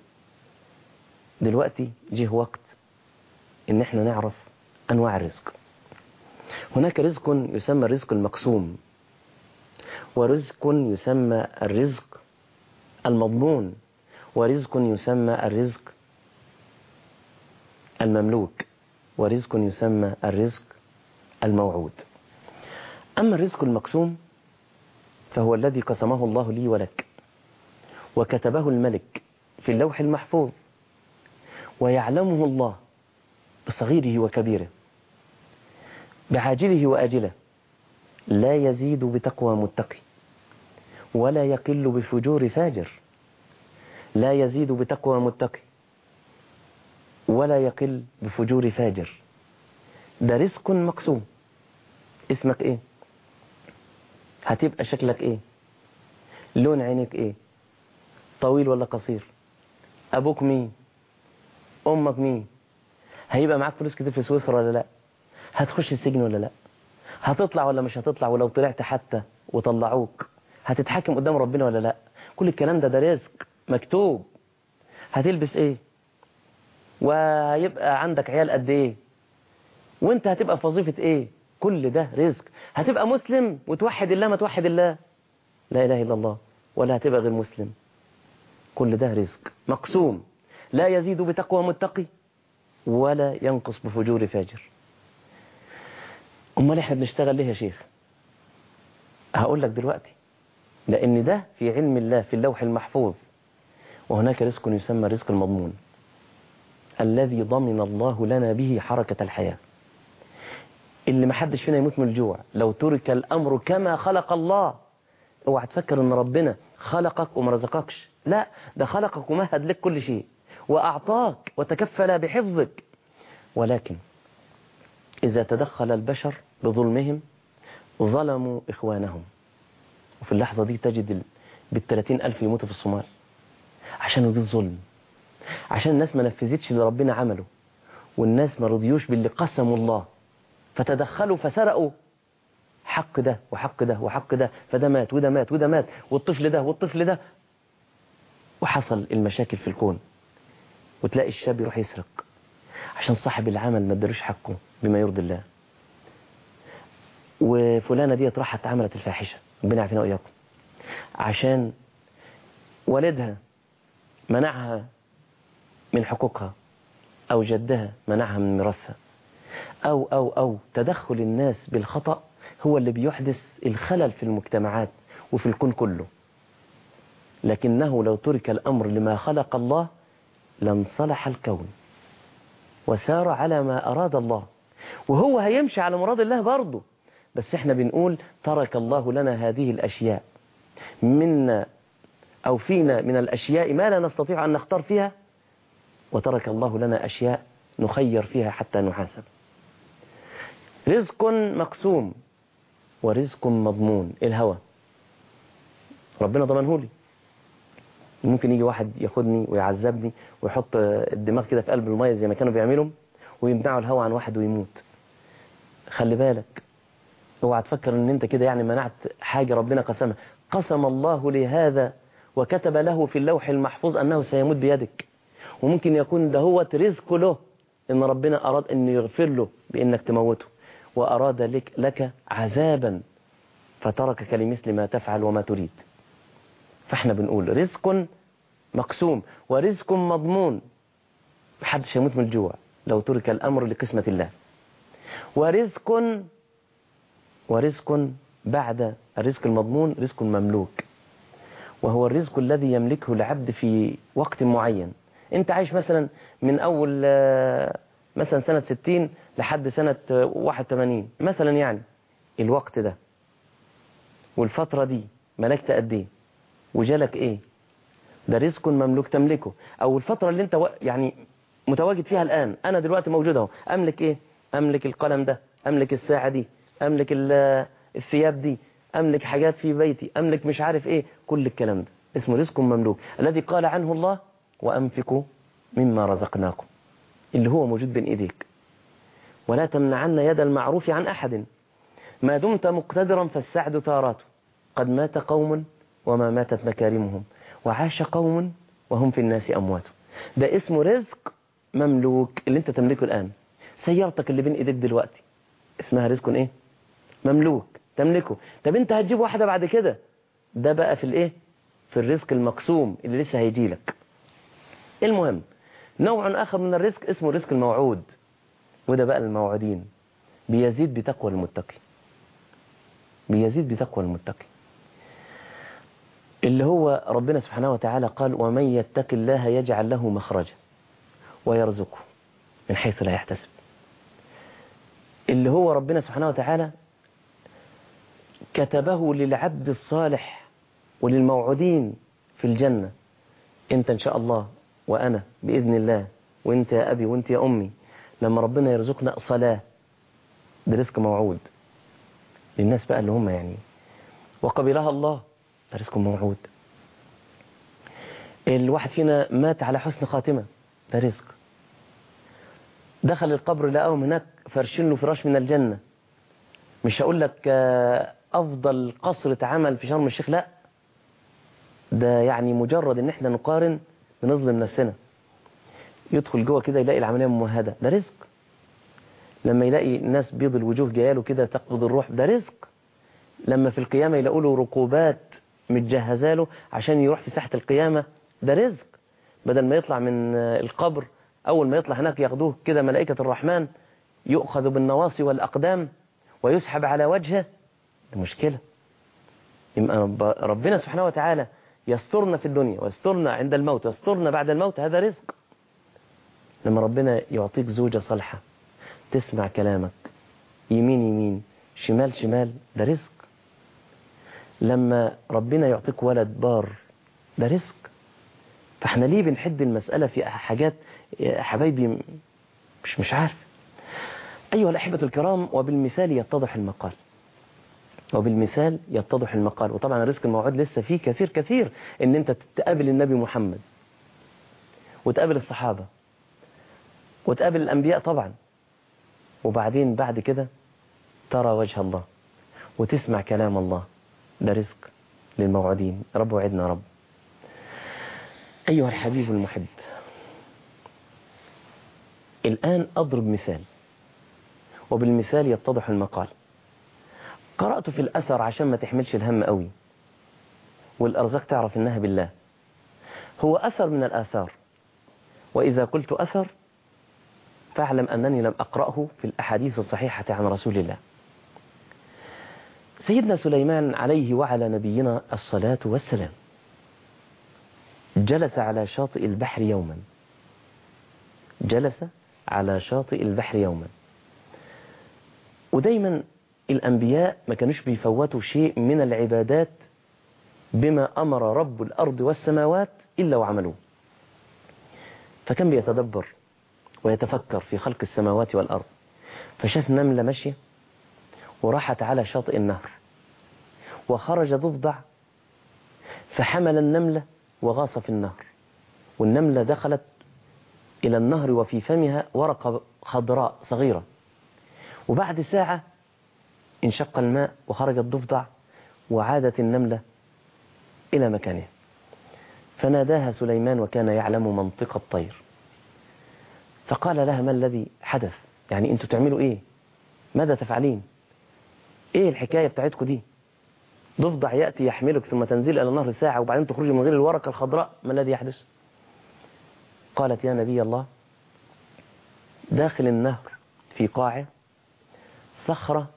دلوقتي جه وقت إن إحنا نعرف أنواع الرزق. هناك رزق يسمى الرزق المقسوم ورزق يسمى الرزق المضمون ورزق يسمى الرزق المملوك ورزق يسمى الرزق الموعود. أما الرزق المقسوم فهو الذي قسمه الله لي ولك وكتبه الملك في اللوح المحفوظ ويعلمه الله بصغيره وكبيره. بعاجله وآجله. لا يزيد بتقوى متقي ولا يقل بفجور فاجر. لا يزيد بتقوى متقي ولا يقل بفجور فاجر. ده رزق مقسوم. اسمك إيه؟ هتبقى شكلك إيه؟ لون عينك إيه؟ طويل ولا قصير؟ أبوك مين؟ أمك مين؟ هيبقى معاك فلوس كتير في سويسرا ولا لأ؟ هتخش السجن ولا لا؟ هتطلع ولا مش هتطلع؟ ولو طلعت حتى وطلعوك هتتحكم قدام ربنا ولا لا؟ كل الكلام ده ده رزق مكتوب. هتلبس إيه؟ وهيبقى عندك عيال قد إيه؟ وأنت هتبقى في وظيفة إيه؟ كل ده رزق. هتبقى مسلم وتوحد الله ما توحد الله. لا إله إلا الله ولا هتبقى غير مسلم. كل ده رزق مقسوم. لا يزيد بتقوى متقي ولا ينقص بفجور فاجر. أمال إحنا بنشتغل ليه يا شيخ؟ هقول لك دلوقتي لأن ده في علم الله في اللوح المحفوظ. وهناك رزق يسمى رزق المضمون. الذي ضمن الله لنا به حركة الحياة. اللي ما حدش فينا يموت من الجوع. لو ترك الأمر كما خلق الله. اوعى تفكر إن ربنا خلقك وما رزقكش. لا ده خلقك ومهد لك كل شيء. وأعطاك وتكفل بحفظك. ولكن إذا تدخل البشر بظلمهم ظلموا إخوانهم. وفي اللحظة دي تجد بالثلاثين ألف يموتوا في الصومال عشان دي الظلم عشان الناس ما نفذتش اللي ربنا عمله والناس ما رضيوش باللي قسموا الله فتدخلوا فسرقوا. حق ده وحق ده وحق ده فده مات وده مات وده مات والطفل ده والطفل ده. وحصل المشاكل في الكون وتلاقي الشاب يروح يسرق. عشان صاحب العمل ما ادالوش حقه بما يرضي الله. وفلانة ديت راحت عملت الفاحشة. ربنا يعافينا وإياكم. عشان والدها منعها من حقوقها أو جدها منعها من ميراثها أو أو أو تدخل الناس بالخطأ هو اللي بيحدث الخلل في المجتمعات وفي الكون كله. لكنه لو ترك الأمر لما خلق الله لانصلح الكون. وسار على ما أراد الله. وهو هيمشي على مراد الله برضه. بس إحنا بنقول ترك الله لنا هذه الأشياء. منا أو فينا من الأشياء ما لا نستطيع أن نختار فيها. وترك الله لنا أشياء نخير فيها حتى نحاسب. رزق مقسوم ورزق مضمون. الهوى؟ ربنا ضمنه لي. ممكن يجي واحد ياخدني ويعذبني ويحط الدماغ كده في قلب الميه زي ما كانوا بيعملوا ويمنعوا الهوى عن واحد ويموت. خلي بالك اوعى تفكر ان انت كده يعني منعت حاجة ربنا قسمها. قسم الله لهذا وكتب له في اللوح المحفوظ أنه سيموت بيدك. وممكن يكون ده هو رزق له إن ربنا أراد أن يغفر له بأنك تموته. وأراد لك, لك عذابا. فتركك لمثل ما تفعل وما تريد. فاحنا بنقول رزق مقسوم ورزق مضمون. محدش يموت من الجوع لو ترك الأمر لقسمة الله. ورزق ورزق بعد الرزق المضمون رزق مملوك. وهو الرزق الذي يملكه العبد في وقت معين. انت عايش مثلا من أول مثلا سنة 60 لحد سنة 81 مثلا يعني الوقت ده والفترة دي ملكت قد إيه؟ وجالك إيه؟ ده رزق مملوك تملكه. أو الفترة اللي أنت يعني متواجد فيها الآن أنا دلوقتي موجود أهو. أملك إيه؟ أملك القلم ده أملك الساعة دي أملك الثياب دي أملك حاجات في بيتي أملك مش عارف إيه. كل الكلام ده. اسمه رزق مملوك. الذي قال عنه الله وأنفقوا مما رزقناكم. اللي هو موجود بين إيديك. ولا تمنعن يد المعروف عن أحد. ما دمت مقتدرا فالسعد تاراته قد مات قوم وما ماتت مكارمهم. وعاش قوم وهم في الناس أموات. ده اسمه رزق مملوك اللي انت تملكه الآن. سيارتك اللي بين إيديك دلوقتي. اسمها رزق إيه؟ مملوك. تملكه. طب انت هتجيب واحدة بعد كده. ده بقى في الإيه؟ في الرزق المقسوم اللي لسه هيجي لك. المهم نوع آخر من الرزق اسمه رزق الموعود. وده بقى الموعودين. بيزيد بتقوى المتقي. بيزيد بتقوى المتقي. اللي هو ربنا سبحانه وتعالى قال ومن يتق الله يجعل له مخرجا ويرزقه من حيث لا يحتسب. اللي هو ربنا سبحانه وتعالى كتبه للعبد الصالح وللموعودين في الجنة. انت إن شاء الله وأنا بإذن الله وإنت يا أبي وإنت يا أمي لما ربنا يرزقنا صلاة ده رزق موعود للناس بقى اللي هم يعني وقبلها الله ده موعود. الواحد فينا مات على حسن خاتمة ده رزق دخل القبر لقاهم هناك فرشين له فراش من الجنة. مش هقول لك أفضل قصر اتعمل في شرم الشيخ لا. ده يعني مجرد إن إحنا نقارن بنظلم نفسنا. يدخل جوه كده يلاقي العملية ممهدة. ده رزق. لما يلاقي الناس بيض الوجوه جايله كده تقبض الروح ده رزق. لما في القيامة يلاقوا له ركوبات متجهزة له عشان يروح في ساحة القيامة. ده رزق. بدل ما يطلع من القبر أول ما يطلع هناك ياخدوه كده ملائكة الرحمن يؤخذ بالنواصي والأقدام ويسحب على وجهه. ده مشكلة ربنا سبحانه وتعالى يسترنا في الدنيا ويسترنا عند الموت ويسترنا بعد الموت. هذا رزق. لما ربنا يعطيك زوجة صالحة تسمع كلامك. يمين يمين شمال شمال ده رزق. لما ربنا يعطيك ولد بار ده رزق. فاحنا ليه بنحد المسألة في حاجات حبايبي مش مش عارف. أيها الأحبة الكرام وبالمثال يتضح المقال. وبالمثال يتضح المقال. وطبعا الرزق الموعود لسه فيه كثير كثير إن أنت تقابل النبي محمد. وتقابل الصحابة. وتقابل الأنبياء طبعا. وبعدين بعد كده ترى وجه الله. وتسمع كلام الله. ده رزق للموعودين رب وعدنا رب. أيها الحبيب المحب الآن أضرب مثال وبالمثال يتضح المقال. قرأت في الأثر عشان ما تحملش الهم قوي والأرزاق تعرف إنها بالله. هو أثر من الآثار وإذا قلت أثر فاعلم أنني لم أقرأه في الأحاديث الصحيحة عن رسول الله. سيدنا سليمان عليه وعلى نبينا الصلاة والسلام. جلس على شاطئ البحر يوما. جلس على شاطئ البحر يوما. ودايما الأنبياء ما كانوش بيفوتوا شيء من العبادات بما أمر رب الأرض والسماوات إلا وعملوه. فكان بيتدبر ويتفكر في خلق السماوات والأرض. فشاف نملة ماشية. وراحت على شاطئ النهر وخرج ضفدع فحمل النملة وغاص في النهر والنملة دخلت إلى النهر وفي فمها ورقة خضراء صغيرة. وبعد ساعة انشق الماء وخرج الضفدع وعادت النملة إلى مكانها. فناداها سليمان وكان يعلم منطق الطير. فقال لها ما الذي حدث؟ يعني أنتوا تعملوا إيه؟ ماذا تفعلين؟ إيه الحكاية بتاعتكم دي؟ ضفدع يأتي يحملك ثم تنزل إلى النهر ساعة وبعدين تخرج من غير الورقة الخضراء ما الذي يحدث؟ قالت يا نبي الله داخل النهر في قاعة صخرة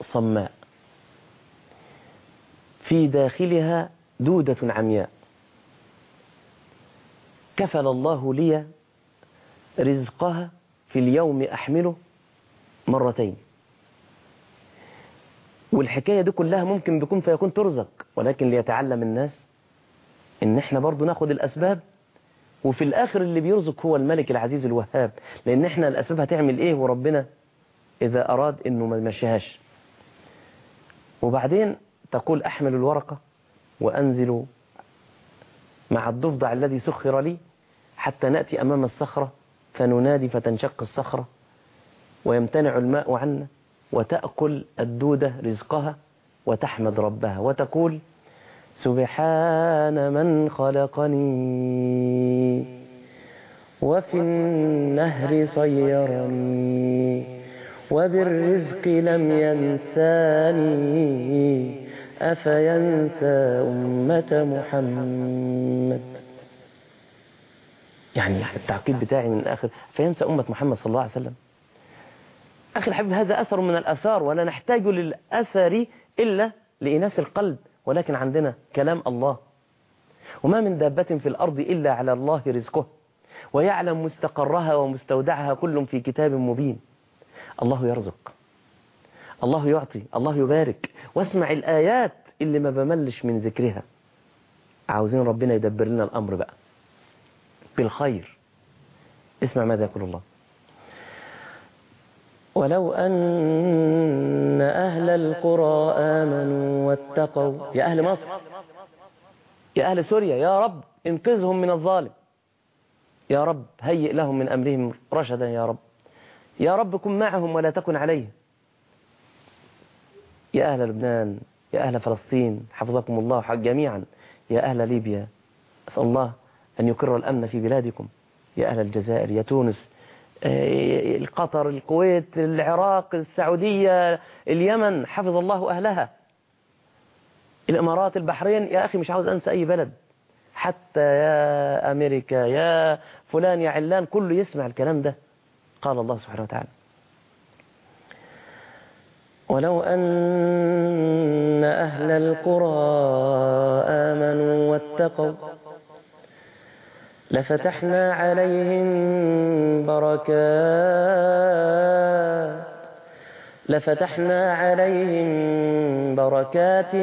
صماء في داخلها دودة عمياء. كفل الله لي رزقها في اليوم أحمله مرتين. والحكاية دي كلها ممكن بكون فيكون ترزق ولكن ليتعلم الناس إن إحنا برضو ناخد الأسباب وفي الآخر اللي بيرزق هو الملك العزيز الوهاب. لأن إحنا الأسباب هتعمل إيه؟ وربنا إذا أراد إنه ما يمشيهاش. وبعدين تقول أحمل الورقة وأنزل مع الضفدع الذي سخر لي حتى نأتي أمام الصخرة فننادي فتنشق الصخرة ويمتنع الماء عنا. وتأكل الدودة رزقها وتحمد ربها وتقول سبحان من خلقني وفي النهر صيرني وبالرزق لم ينساني أفينسى أمة محمد. يعني التعقيد بتاعي من الآخر فينسى أمة محمد صلى الله عليه وسلم؟ أخي الحبيب هذا أثر من الأثار ولا نحتاج للأثر إلا لإناس القلب ولكن عندنا كلام الله. وما من دابة في الأرض إلا على الله رزقه ويعلم مستقرها ومستودعها كل في كتاب مبين. الله يرزق الله يعطي الله يبارك. واسمع الآيات اللي ما بملش من ذكرها. عاوزين ربنا يدبر لنا الأمر بقى. بالخير. اسمع ماذا يقول الله. ولو أن أهل القرى آمنوا واتقوا. يا أهل مصر يا أهل سوريا يا رب انقذهم من الظالم. يا رب هيئ لهم من أمرهم رشدا يا رب. يا رب كن معهم ولا تكن عليهم. يا أهل لبنان يا أهل فلسطين حفظكم الله جميعا. يا أهل ليبيا أسأل الله أن يقر الأمن في بلادكم. يا أهل الجزائر يا تونس قطر الكويت العراق السعودية اليمن حفظ الله أهلها. الإمارات البحرين. يا أخي مش عاوز أنسى أي بلد. حتى يا أمريكا يا فلان يا علان كله يسمع الكلام ده. قال الله سبحانه وتعالى. ولو أن أهل القرى آمنوا واتقوا لفتحنا عليهم بركات لفتحنا عليهم بركات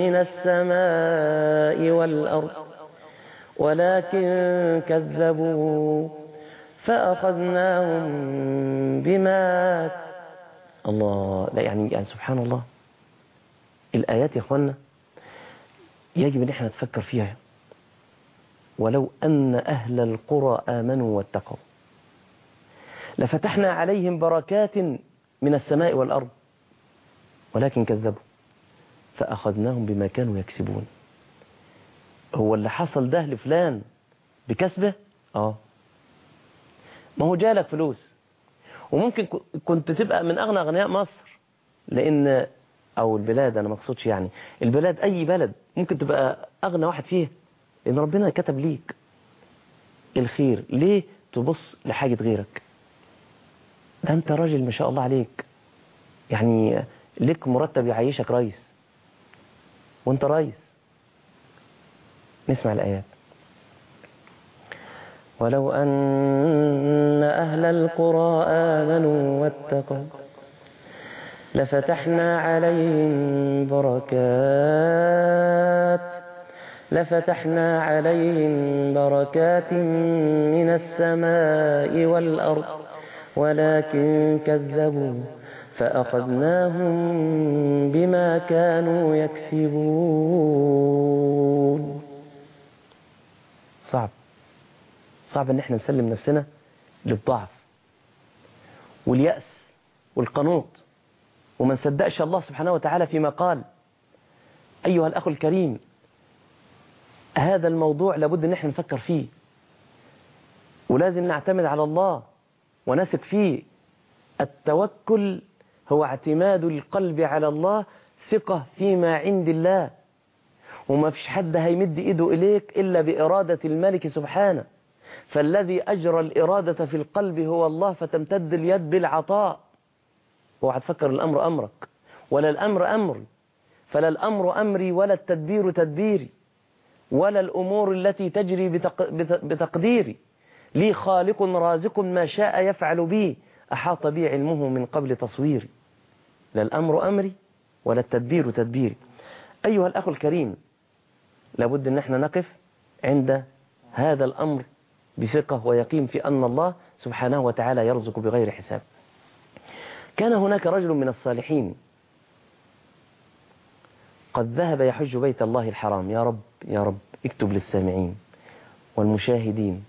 من السماء والأرض ولكن كذبوا فأخذناهم بما الله لا يعني يعني سبحان الله. الآيات يا أخوانا يجب أن إحنا نتفكر فيها ولو أن أهل القرى آمنوا واتقوا. لفتحنا عليهم بركات من السماء والأرض ولكن كذبوا فأخذناهم بما كانوا يكسبون. هو اللي حصل ده لفلان بكسبه؟ آه. ما هو جالك فلوس. وممكن كنت تبقى من أغنى أغنياء مصر لأن أو البلاد أنا ما اقصدش يعني البلاد أي بلد ممكن تبقى أغنى واحد فيها. لأن ربنا كتب ليك الخير ليه تبص لحاجة غيرك؟ ده أنت راجل ما شاء الله عليك. يعني لك مرتب يعيشك ريس وأنت ريس نسمع الآيات. ولو أن أهل القرى آمنوا واتقوا لفتحنا عليهم بركات. لفتحنا عليهم بركات من السماء والأرض ولكن كذبوا فأخذناهم بما كانوا يكسبون. صعب صعب إن إحنا نسلم نفسنا للضعف واليأس والقنوط. وما نصدقش الله سبحانه وتعالى فيما قال أيها الأخ الكريم هذا الموضوع لابد ان إحنا نفكر فيه. ولازم نعتمد على الله ونثق فيه. التوكل هو اعتماد القلب على الله ثقة فيما عند الله. وما فيش حد هيمد ايده اليك الا بإرادة الملك سبحانه. فالذي أجرى الإرادة في القلب هو الله فتمتد اليد بالعطاء. اوعى تفكر الأمر أمرك. ولا الأمر أمري فلا الأمر أمري ولا التدبير تدبيري. ولا الأمور التي تجري بتق... بتقديري. لي خالق رازق ما شاء يفعل بي. أحاط بي علمه من قبل تصويري. لا الأمر أمري ولا التدبير تدبيري. أيها الأخ الكريم لابد أن إحنا نقف عند هذا الأمر بثقة ويقين في أن الله سبحانه وتعالى يرزق بغير حساب. كان هناك رجل من الصالحين قد ذهب يحج بيت الله الحرام. يا رب يا رب اكتب للسامعين والمشاهدين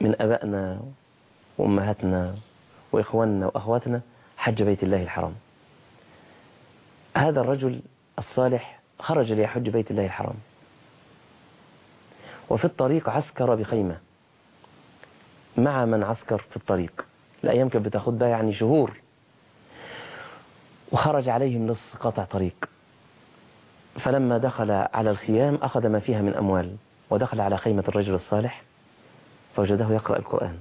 من أبائنا وأمهاتنا وإخواننا وأخواتنا حج بيت الله الحرام. هذا الرجل الصالح خرج ليحج بيت الله الحرام. وفي الطريق عسكر بخيمة مع من عسكر في الطريق. الأيام كانت بتاخد ده يعني شهور. وخرج عليهم نص قطع طريق فلما دخل على الخيام أخذ ما فيها من أموال ودخل على خيمة الرجل الصالح فوجده يقرأ القرآن.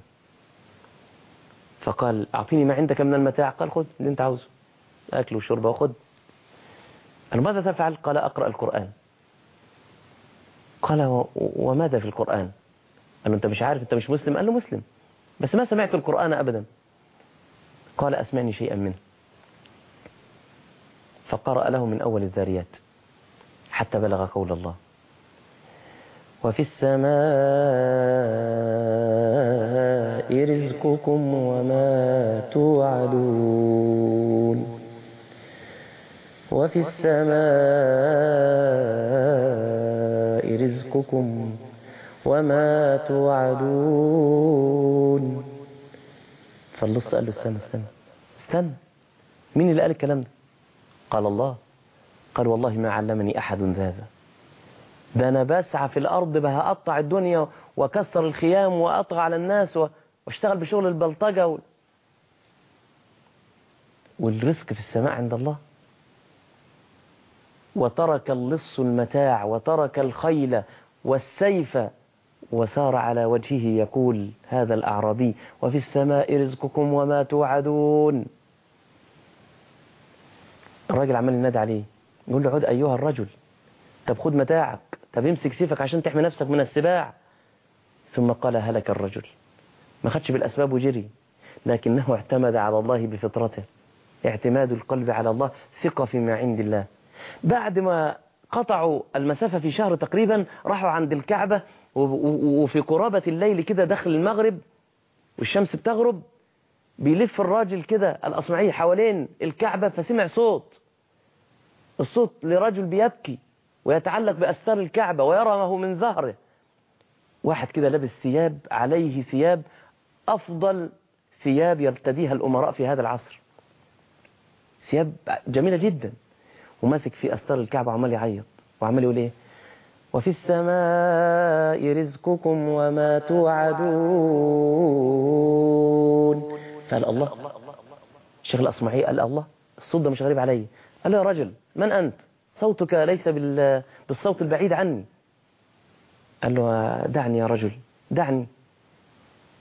فقال أعطيني ما عندك من المتاع. قال خذ اللي أنت عاوزه أكل وشرب وخذ. قال ماذا تفعل؟ قال أقرأ القرآن. قال وماذا في القرآن؟ قال أنت مش عارف أنت مش مسلم. قال له مسلم بس ما سمعت القرآن أبدا. قال أسمعني شيئا منه. فقرأ له من أول الذاريات. حتى بلغ قول الله. وفي السماء رزقكم وما توعدون. وفي السماء رزقكم وما توعدون. فاللص قال له استنى استنى استنى. مين اللي قال الكلام ده؟ قال الله. قال والله ما علمني أحد هذا ده أنا بسعى في الأرض بها أقطع الدنيا وكسر الخيام وأطغى على الناس وأشتغل بشغل البلطجة. والرزق في السماء عند الله وترك اللص المتاع وترك الخيل والسيف وسار على وجهه يقول هذا الأعرابي وفي السماء رزقكم وما توعدون الراجل عمال ينادي عليه يقول له عد أيها الرجل طب خد متاعك طب امسك سيفك عشان تحمي نفسك من السباع. ثم قال هلك الرجل. ما خدش بالأسباب وجري لكنه اعتمد على الله بفطرته. اعتماد القلب على الله ثقة فيما عند الله. بعد ما قطعوا المسافة في شهر تقريبا راحوا عند الكعبة وفي قرابة الليل كده داخل المغرب والشمس بتغرب بيلف الراجل كده الأصمعي حوالين الكعبة فسمع صوت. الصوت لرجل بيبكي ويتعلق بأستار الكعبة ويرى ما هو من ظهره واحد كده لابس ثياب عليه ثياب أفضل ثياب يرتديها الأمراء في هذا العصر. ثياب جميلة جدا. وماسك في أستار الكعبة وعمال يعيط. وعمال يقول إيه؟ وفي السماء رزقكم وما توعدون. قال الله الشيخ الأصمعي قال الله الصوت ده مش غريب علي. قال له يا رجل من أنت؟ صوتك ليس بالصوت البعيد عني. قال له دعني يا رجل دعني.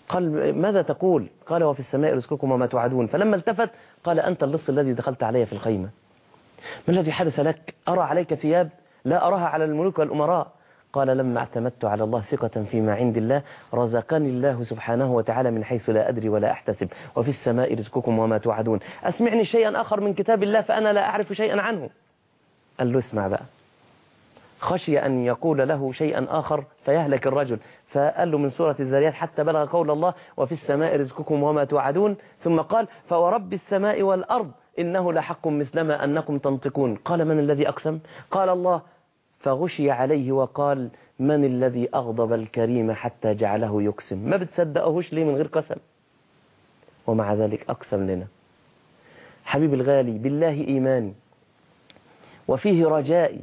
قال ماذا تقول؟ قال وفي السماء رزقكم وما توعدون. فلما التفت قال أنت اللص الذي دخلت علي في الخيمة. ما الذي حدث لك؟ أرى عليك ثياب؟ لا أراها على الملوك والأمراء. قال لما اعتمدت على الله ثقة فيما عند الله. رزقني الله سبحانه وتعالى من حيث لا أدري ولا أحتسب. وفي السماء رزقكم وما توعدون. أسمعني شيئا آخر من كتاب الله فأنا لا أعرف شيئا عنه. قال له اسمع بقى. خشي أن يقول له شيئا آخر فيهلك الرجل. فقال له من سورة الذريات حتى بلغ قول الله وفي السماء رزقكم وما توعدون. ثم قال فورب السماء والأرض إنه لحق مثلما أنكم تنطقون. قال من الذي أقسم؟ قال الله. فغشي عليه وقال من الذي أغضب الكريم حتى جعله يقسم؟ ما بتصدقهوش ليه من غير قسم؟ ومع ذلك أقسم لنا. حبيب الغالي بالله إيماني وفيه رجائي.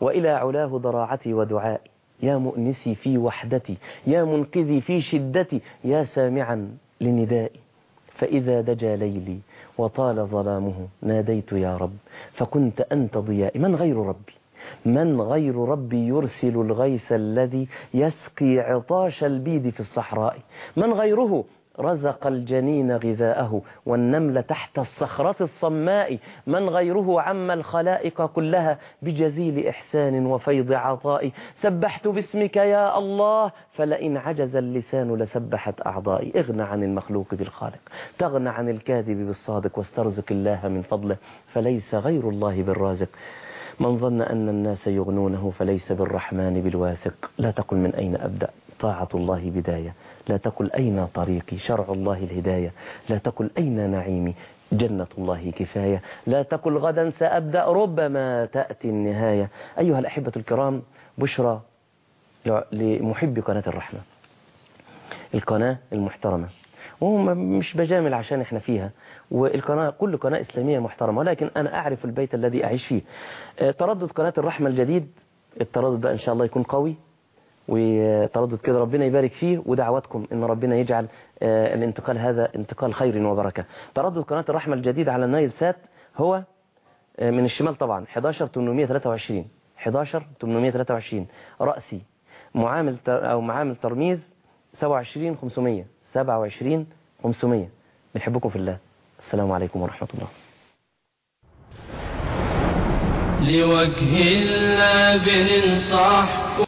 وإلى علاه ضراعتي ودعائي. يا مؤنسي في وحدتي يا منقذي في شدتي يا سامعا لندائي. فإذا دجى ليلي وطال ظلامه ناديت يا رب فكنت أنت ضيائي. من غير ربي؟ من غير ربي يرسل الغيث الذي يسقي عطاش البيد في الصحراء. من غيره؟ رزق الجنين غذاءه والنمل تحت الصخرة الصماء. من غيره عم الخلائق كلها بجزيل إحسان وفيض عطاء. سبحت باسمك يا الله فلئن عجز اللسان لسبحت أعضائي. اغنى عن المخلوق بالخالق تغنى عن الكاذب بالصادق واسترزق الله من فضله فليس غير الله بالرازق. من ظن أن الناس يغنونه فليس بالرحمن بالواثق. لا تقل من أين أبدأ. طاعة الله بداية. لا تقل أين طريقي شرع الله الهداية. لا تقل أين نعيمي جنة الله كفاية. لا تقل غدا سأبدأ ربما تأتي النهاية. أيها الأحبة الكرام بشرى لمحب قناة الرحمة. القناة المحترمة. وهم مش بجامل عشان إحنا فيها. والقناة كل قناة إسلامية محترمة ولكن أنا أعرف البيت الذي أعيش فيه. تردد قناة الرحمة الجديد التردد إن شاء الله يكون قوي. وتردد كده ربنا يبارك فيه ودعواتكم إن ربنا يجعل الانتقال هذا انتقال خير وبركة. تردد قناة الرحمة الجديد على النايل سات هو من الشمال طبعا 11823 11823 رأسي معامل أو معامل ترميز 27500 27500 بنحبكم في الله. السلام عليكم ورحمة الله. لوجه الله بننصح.